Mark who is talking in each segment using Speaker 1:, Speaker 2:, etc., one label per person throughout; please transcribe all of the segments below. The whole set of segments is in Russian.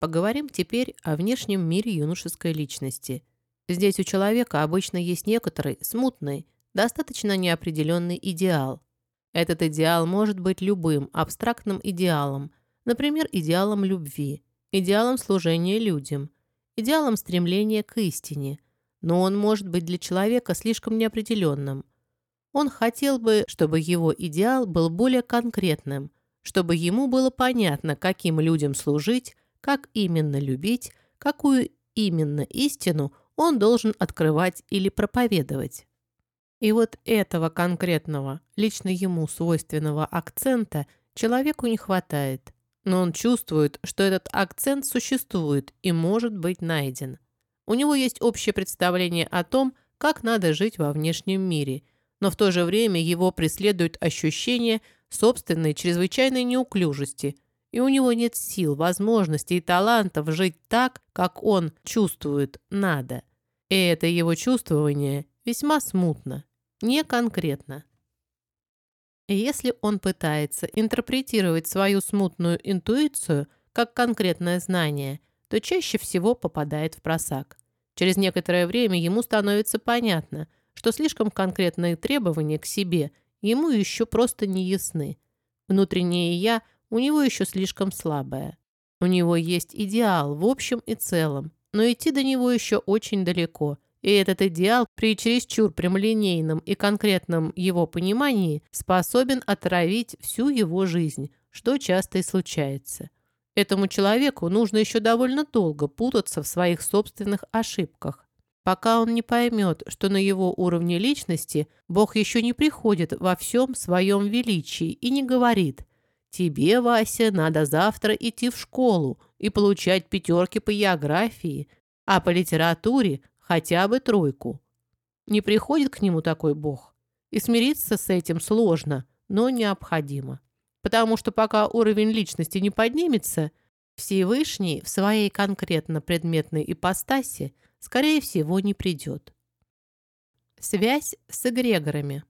Speaker 1: Поговорим теперь о внешнем мире юношеской личности. Здесь у человека обычно есть некоторый смутный, достаточно неопределенный идеал. Этот идеал может быть любым абстрактным идеалом, например, идеалом любви, идеалом служения людям, идеалом стремления к истине, но он может быть для человека слишком неопределенным. Он хотел бы, чтобы его идеал был более конкретным, чтобы ему было понятно, каким людям служить, как именно любить, какую именно истину он должен открывать или проповедовать. И вот этого конкретного, лично ему свойственного акцента человеку не хватает. Но он чувствует, что этот акцент существует и может быть найден. У него есть общее представление о том, как надо жить во внешнем мире, но в то же время его преследует ощущение собственной чрезвычайной неуклюжести – и у него нет сил, возможностей и талантов жить так, как он чувствует надо. И это его чувствование весьма смутно, не конкретно. Если он пытается интерпретировать свою смутную интуицию как конкретное знание, то чаще всего попадает в просак. Через некоторое время ему становится понятно, что слишком конкретные требования к себе ему еще просто не ясны. Внутреннее «я» у него еще слишком слабая. У него есть идеал в общем и целом, но идти до него еще очень далеко. И этот идеал при чересчур прямолинейном и конкретном его понимании способен отравить всю его жизнь, что часто и случается. Этому человеку нужно еще довольно долго путаться в своих собственных ошибках, пока он не поймет, что на его уровне личности Бог еще не приходит во всем своем величии и не говорит Тебе, Вася, надо завтра идти в школу и получать пятерки по географии, а по литературе хотя бы тройку. Не приходит к нему такой бог. И смириться с этим сложно, но необходимо. Потому что пока уровень личности не поднимется, Всевышний в своей конкретно предметной ипостаси, скорее всего, не придет. Связь с эгрегорами.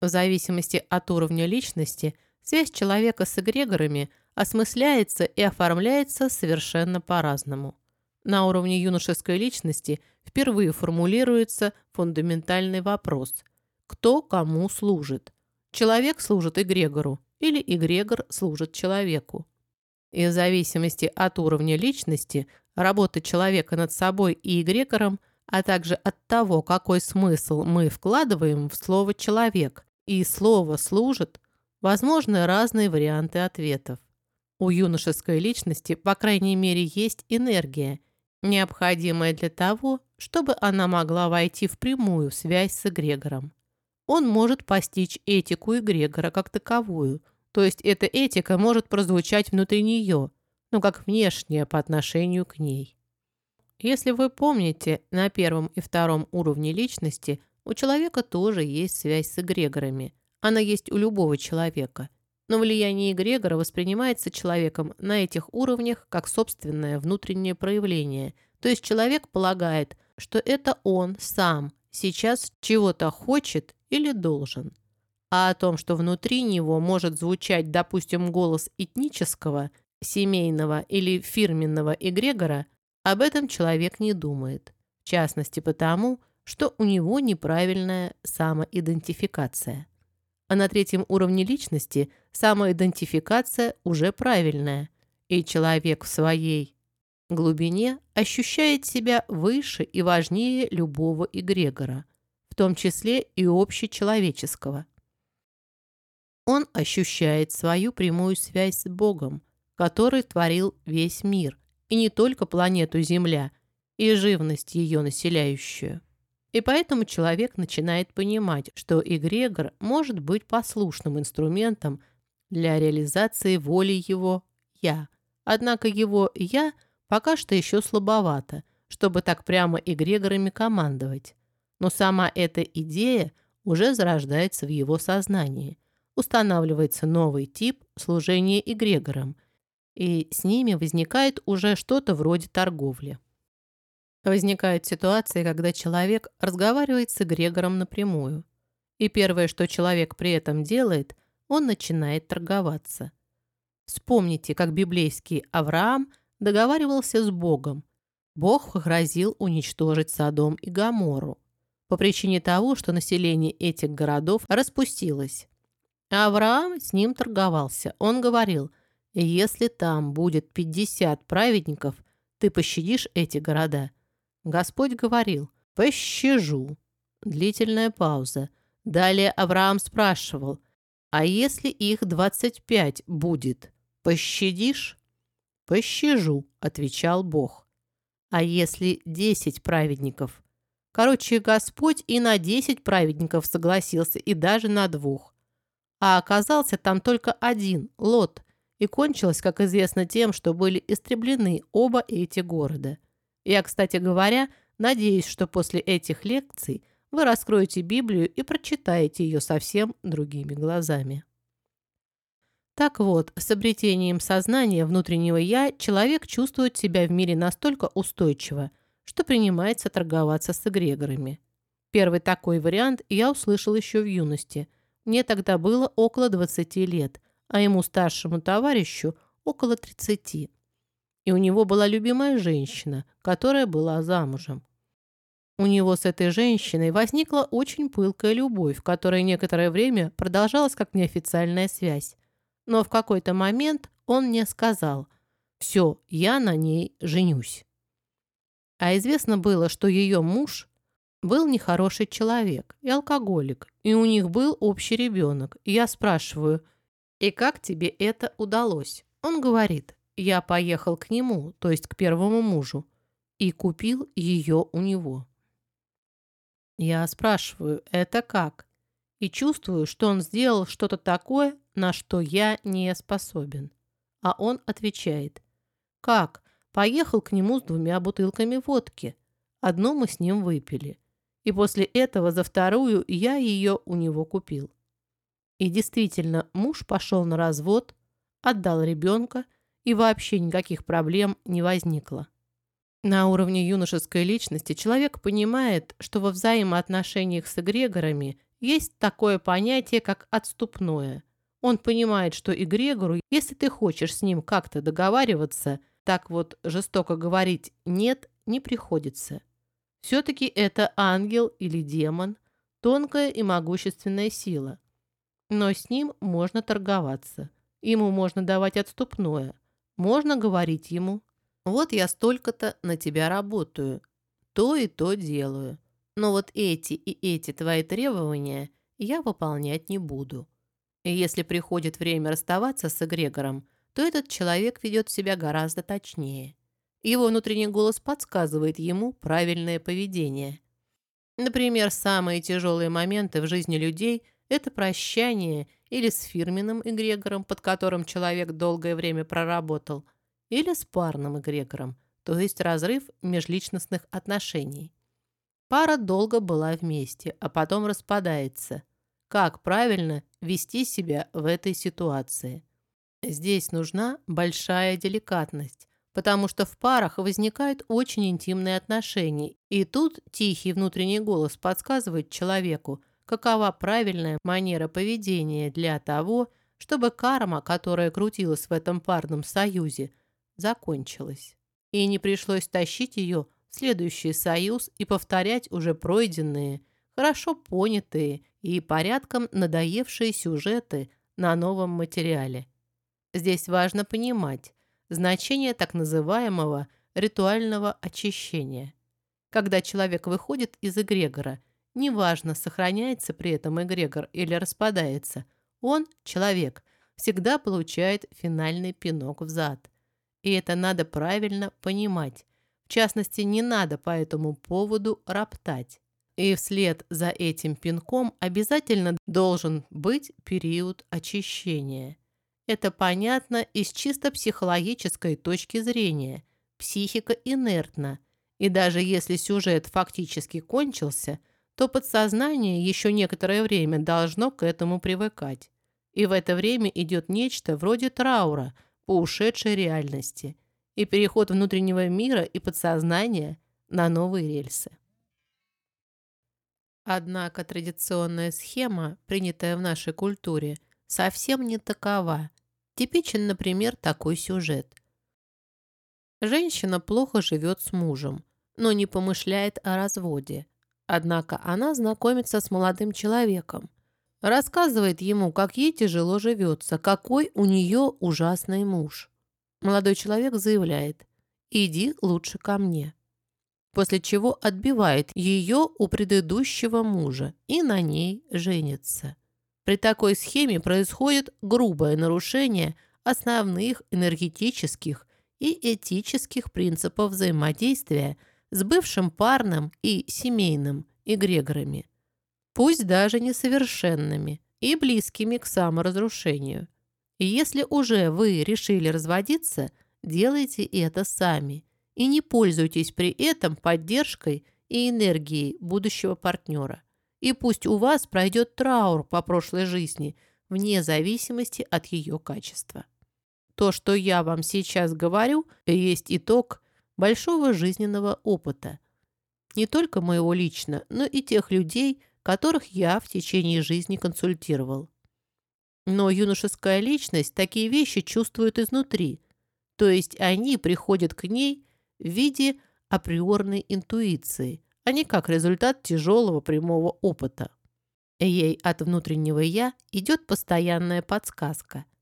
Speaker 1: В зависимости от уровня личности – Связь человека с эгрегорами осмысляется и оформляется совершенно по-разному. На уровне юношеской личности впервые формулируется фундаментальный вопрос «Кто кому служит?» Человек служит эгрегору или эгрегор служит человеку. И в зависимости от уровня личности, работы человека над собой и эгрегором, а также от того, какой смысл мы вкладываем в слово «человек», и слово «служит», Возможны разные варианты ответов. У юношеской личности, по крайней мере, есть энергия, необходимая для того, чтобы она могла войти в прямую связь с эгрегором. Он может постичь этику эгрегора как таковую, то есть эта этика может прозвучать внутри нее, но как внешняя по отношению к ней. Если вы помните, на первом и втором уровне личности у человека тоже есть связь с эгрегорами – она есть у любого человека. Но влияние эгрегора воспринимается человеком на этих уровнях как собственное внутреннее проявление. То есть человек полагает, что это он сам сейчас чего-то хочет или должен. А о том, что внутри него может звучать, допустим, голос этнического, семейного или фирменного эгрегора, об этом человек не думает. В частности потому, что у него неправильная самоидентификация. А на третьем уровне личности самоидентификация уже правильная, и человек в своей глубине ощущает себя выше и важнее любого эгрегора, в том числе и общечеловеческого. Он ощущает свою прямую связь с Богом, который творил весь мир, и не только планету Земля, и живность ее населяющую. И поэтому человек начинает понимать, что эгрегор может быть послушным инструментом для реализации воли его «я». Однако его «я» пока что еще слабовато, чтобы так прямо эгрегорами командовать. Но сама эта идея уже зарождается в его сознании. Устанавливается новый тип служения эгрегорам, и с ними возникает уже что-то вроде торговли. Возникают ситуации, когда человек разговаривает с эгрегором напрямую. И первое, что человек при этом делает, он начинает торговаться. Вспомните, как библейский Авраам договаривался с Богом. Бог грозил уничтожить Содом и Гоморру по причине того, что население этих городов распустилось. Авраам с ним торговался. Он говорил, если там будет 50 праведников, ты пощадишь эти города. Господь говорил, пощажу. Длительная пауза. Далее Авраам спрашивал, а если их 25 будет, пощадишь? Пощажу, отвечал Бог. А если 10 праведников? Короче, Господь и на 10 праведников согласился, и даже на двух. А оказался там только один, Лот, и кончилось, как известно, тем, что были истреблены оба эти города. Я, кстати говоря, надеюсь, что после этих лекций вы раскроете Библию и прочитаете ее совсем другими глазами. Так вот, с обретением сознания внутреннего «я» человек чувствует себя в мире настолько устойчиво, что принимается торговаться с эгрегорами. Первый такой вариант я услышал еще в юности. Мне тогда было около 20 лет, а ему старшему товарищу около 30. И у него была любимая женщина, которая была замужем. У него с этой женщиной возникла очень пылкая любовь, которая некоторое время продолжалась как неофициальная связь. Но в какой-то момент он мне сказал «Все, я на ней женюсь». А известно было, что ее муж был нехороший человек и алкоголик, и у них был общий ребенок. И я спрашиваю, «И как тебе это удалось?» Он говорит, «Я поехал к нему, то есть к первому мужу, и купил ее у него». Я спрашиваю, «Это как?» И чувствую, что он сделал что-то такое, на что я не способен. А он отвечает, «Как? Поехал к нему с двумя бутылками водки. Одну мы с ним выпили. И после этого за вторую я ее у него купил. И действительно, муж пошел на развод, отдал ребенка, и вообще никаких проблем не возникло. На уровне юношеской личности человек понимает, что во взаимоотношениях с эгрегорами есть такое понятие, как отступное. Он понимает, что эгрегору, если ты хочешь с ним как-то договариваться – так вот жестоко говорить «нет» не приходится. Все-таки это ангел или демон, тонкая и могущественная сила. Но с ним можно торговаться. Ему можно давать отступное. Можно говорить ему «Вот я столько-то на тебя работаю, то и то делаю, но вот эти и эти твои требования я выполнять не буду». И если приходит время расставаться с эгрегором, то этот человек ведет себя гораздо точнее. Его внутренний голос подсказывает ему правильное поведение. Например, самые тяжелые моменты в жизни людей – это прощание или с фирменным эгрегором, под которым человек долгое время проработал, или с парным эгрегором, то есть разрыв межличностных отношений. Пара долго была вместе, а потом распадается. Как правильно вести себя в этой ситуации? Здесь нужна большая деликатность, потому что в парах возникают очень интимные отношения, и тут тихий внутренний голос подсказывает человеку, какова правильная манера поведения для того, чтобы карма, которая крутилась в этом парном союзе, закончилась. И не пришлось тащить ее в следующий союз и повторять уже пройденные, хорошо понятые и порядком надоевшие сюжеты на новом материале. Здесь важно понимать значение так называемого ритуального очищения. Когда человек выходит из эгрегора, неважно, сохраняется при этом эгрегор или распадается, он, человек, всегда получает финальный пинок в зад. И это надо правильно понимать. В частности, не надо по этому поводу роптать. И вслед за этим пинком обязательно должен быть период очищения. Это понятно из чисто психологической точки зрения. Психика инертна. И даже если сюжет фактически кончился, то подсознание еще некоторое время должно к этому привыкать. И в это время идет нечто вроде траура по ушедшей реальности и переход внутреннего мира и подсознания на новые рельсы. Однако традиционная схема, принятая в нашей культуре, совсем не такова. Типичен, например, такой сюжет. Женщина плохо живет с мужем, но не помышляет о разводе. Однако она знакомится с молодым человеком, рассказывает ему, как ей тяжело живется, какой у нее ужасный муж. Молодой человек заявляет «иди лучше ко мне», после чего отбивает ее у предыдущего мужа и на ней женится. При такой схеме происходит грубое нарушение основных энергетических и этических принципов взаимодействия с бывшим парным и семейным эгрегорами, пусть даже несовершенными и близкими к саморазрушению. И если уже вы решили разводиться, делайте это сами и не пользуйтесь при этом поддержкой и энергией будущего партнера. И пусть у вас пройдет траур по прошлой жизни, вне зависимости от ее качества. То, что я вам сейчас говорю, есть итог большого жизненного опыта. Не только моего лично, но и тех людей, которых я в течение жизни консультировал. Но юношеская личность такие вещи чувствует изнутри, то есть они приходят к ней в виде априорной интуиции, а не как результат тяжелого прямого опыта. Ей от внутреннего «я» идет постоянная подсказка –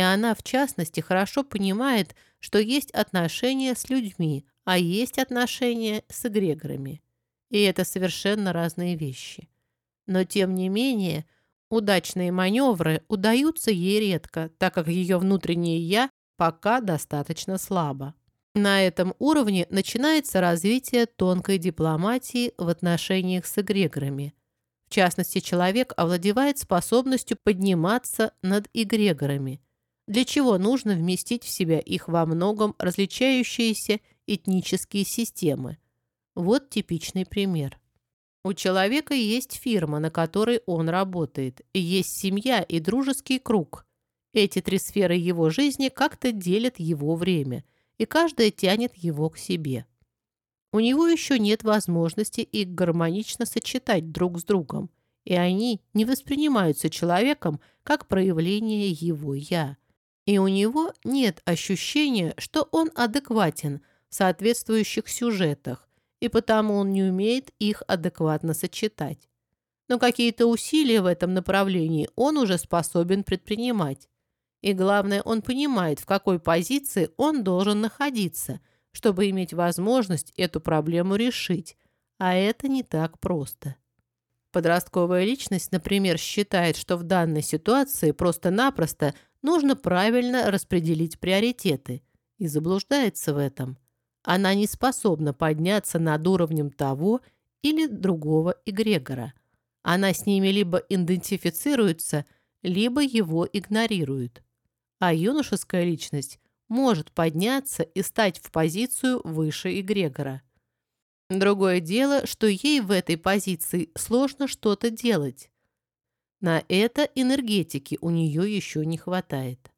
Speaker 1: и она, в частности, хорошо понимает, что есть отношения с людьми, а есть отношения с эгрегорами. И это совершенно разные вещи. Но, тем не менее, удачные маневры удаются ей редко, так как ее внутреннее «я» пока достаточно слабо. На этом уровне начинается развитие тонкой дипломатии в отношениях с эгрегорами. В частности, человек овладевает способностью подниматься над эгрегорами – для чего нужно вместить в себя их во многом различающиеся этнические системы. Вот типичный пример. У человека есть фирма, на которой он работает, есть семья и дружеский круг. Эти три сферы его жизни как-то делят его время, и каждая тянет его к себе. У него еще нет возможности их гармонично сочетать друг с другом, и они не воспринимаются человеком как проявление его «я», и у него нет ощущения, что он адекватен в соответствующих сюжетах, и потому он не умеет их адекватно сочетать. Но какие-то усилия в этом направлении он уже способен предпринимать. И главное, он понимает, в какой позиции он должен находиться, чтобы иметь возможность эту проблему решить. А это не так просто. Подростковая личность, например, считает, что в данной ситуации просто-напросто нужно правильно распределить приоритеты и заблуждается в этом. Она не способна подняться над уровнем того или другого эгрегора. Она с ними либо идентифицируется, либо его игнорирует. А юношеская личность может подняться и стать в позицию выше эгрегора. Другое дело, что ей в этой позиции сложно что-то делать. На это энергетики у нее еще не хватает.